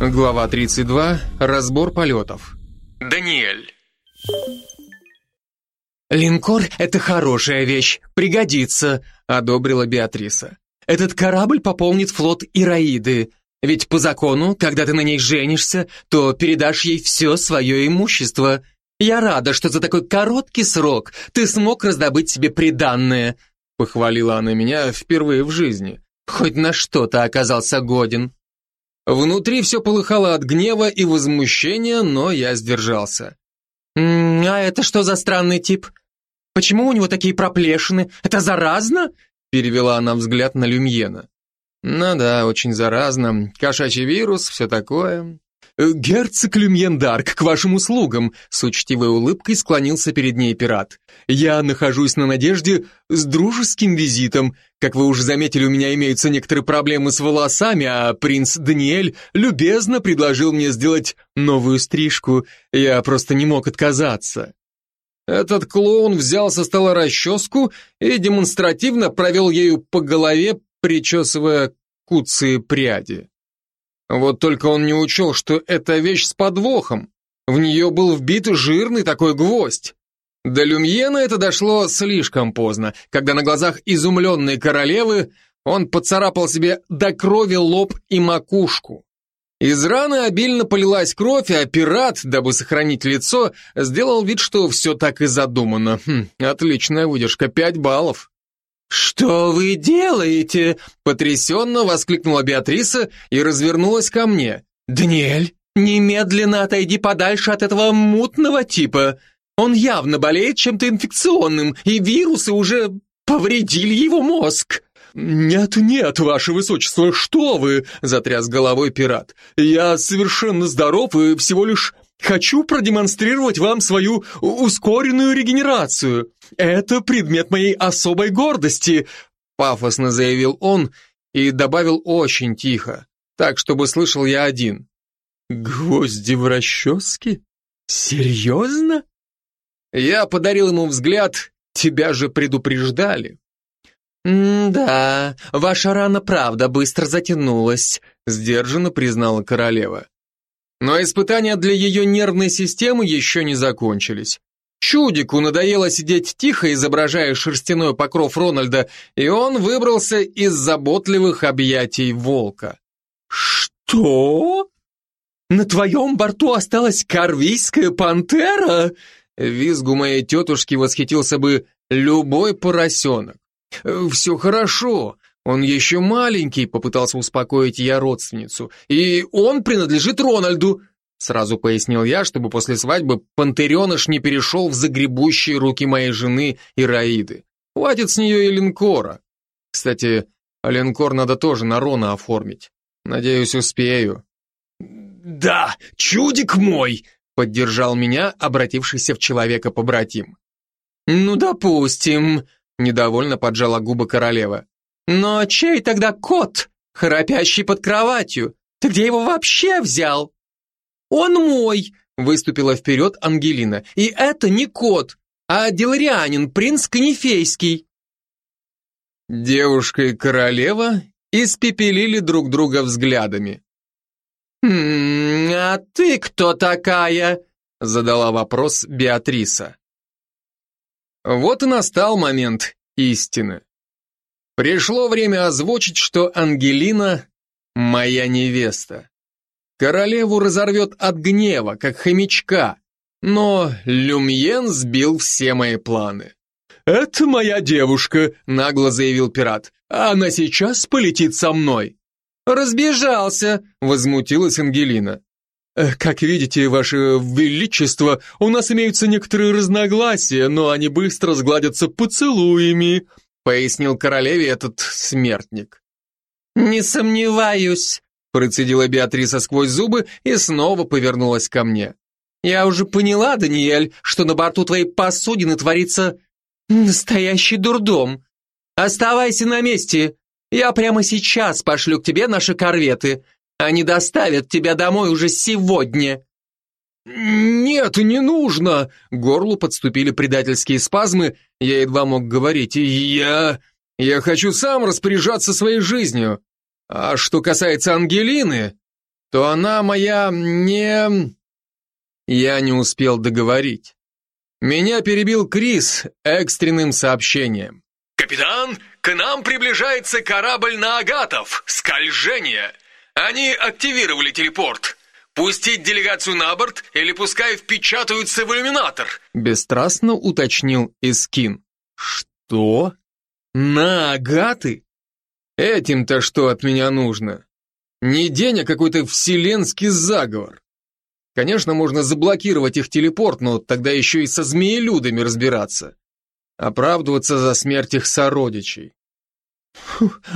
Глава 32. Разбор полетов. Даниэль. «Линкор — это хорошая вещь, пригодится», — одобрила Беатриса. «Этот корабль пополнит флот Ираиды. Ведь по закону, когда ты на ней женишься, то передашь ей все свое имущество. Я рада, что за такой короткий срок ты смог раздобыть себе приданное», — похвалила она меня впервые в жизни. «Хоть на что-то оказался годен». Внутри все полыхало от гнева и возмущения, но я сдержался. «М -м, «А это что за странный тип? Почему у него такие проплешины? Это заразно?» Перевела она взгляд на Люмьена. «Ну да, очень заразно. Кошачий вирус, все такое. Э, «Герцог Люмьендарк, к вашим услугам!» С учтивой улыбкой склонился перед ней пират. «Я нахожусь на надежде с дружеским визитом. Как вы уже заметили, у меня имеются некоторые проблемы с волосами, а принц Даниэль любезно предложил мне сделать новую стрижку. Я просто не мог отказаться». Этот клоун взял со стола расческу и демонстративно провел ею по голове, причесывая куцые пряди. Вот только он не учел, что это вещь с подвохом. В нее был вбит жирный такой гвоздь. До Люмьена это дошло слишком поздно, когда на глазах изумленной королевы он поцарапал себе до крови лоб и макушку. Из раны обильно полилась кровь, а пират, дабы сохранить лицо, сделал вид, что все так и задумано. Хм, отличная выдержка, пять баллов. «Что вы делаете?» — потрясенно воскликнула Беатриса и развернулась ко мне. «Даниэль, немедленно отойди подальше от этого мутного типа. Он явно болеет чем-то инфекционным, и вирусы уже повредили его мозг». «Нет, нет, ваше высочество, что вы!» — затряс головой пират. «Я совершенно здоров и всего лишь хочу продемонстрировать вам свою ускоренную регенерацию. Это предмет моей особой гордости», — пафосно заявил он и добавил очень тихо, так, чтобы слышал я один. «Гвозди в расческе? Серьезно?» Я подарил ему взгляд, тебя же предупреждали. «Да, ваша рана правда быстро затянулась», — сдержанно признала королева. Но испытания для ее нервной системы еще не закончились. Чудику надоело сидеть тихо, изображая шерстяной покров Рональда, и он выбрался из заботливых объятий волка. «Что? На твоем борту осталась корвийская пантера?» Визгу моей тетушки восхитился бы любой поросенок. «Все хорошо, он еще маленький», — попытался успокоить я родственницу. «И он принадлежит Рональду», — сразу пояснил я, чтобы после свадьбы пантереныш не перешел в загребущие руки моей жены Ираиды. Хватит с нее и линкора. Кстати, линкор надо тоже на Рона оформить. Надеюсь, успею». «Да, чудик мой!» — поддержал меня, обратившийся в человека побратим. «Ну, допустим», Недовольно поджала губы королева. «Но чей тогда кот, храпящий под кроватью? Ты где его вообще взял?» «Он мой!» — выступила вперед Ангелина. «И это не кот, а деларианин, принц Канифейский». Девушка и королева испепелили друг друга взглядами. «Хм, а ты кто такая?» — задала вопрос Беатриса. Вот и настал момент истины. Пришло время озвучить, что Ангелина — моя невеста. Королеву разорвет от гнева, как хомячка, но Люмьен сбил все мои планы. «Это моя девушка», — нагло заявил пират. «Она сейчас полетит со мной». «Разбежался», — возмутилась Ангелина. Э, «Как видите, ваше величество, у нас имеются некоторые разногласия, но они быстро сгладятся поцелуями», пояснил королеве этот смертник. «Не сомневаюсь», процедила Беатриса сквозь зубы и снова повернулась ко мне. «Я уже поняла, Даниэль, что на борту твоей посудины творится настоящий дурдом. Оставайся на месте, я прямо сейчас пошлю к тебе наши корветы. Они доставят тебя домой уже сегодня!» «Нет, не нужно!» Горлу подступили предательские спазмы, я едва мог говорить. «Я... я хочу сам распоряжаться своей жизнью. А что касается Ангелины, то она моя не... Я не успел договорить. Меня перебил Крис экстренным сообщением. «Капитан, к нам приближается корабль на Агатов. Скольжение. Они активировали телепорт. Пустить делегацию на борт или пускай впечатаются в иллюминатор?» Бесстрастно уточнил Искин. «Что? На Агаты? Этим-то что от меня нужно? Не день, а какой-то вселенский заговор. Конечно, можно заблокировать их телепорт, но тогда еще и со змеелюдами разбираться. Оправдываться за смерть их сородичей.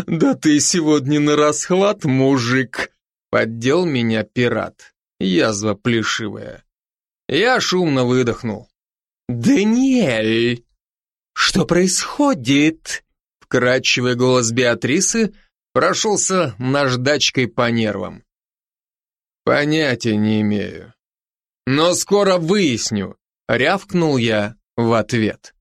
Да ты сегодня на расхват, мужик, поддел меня пират. Язва плешивая. Я шумно выдохнул. «Даниэль, что происходит?» Вкрадчивый голос Беатрисы прошелся наждачкой по нервам. Понятия не имею. Но скоро выясню, рявкнул я в ответ.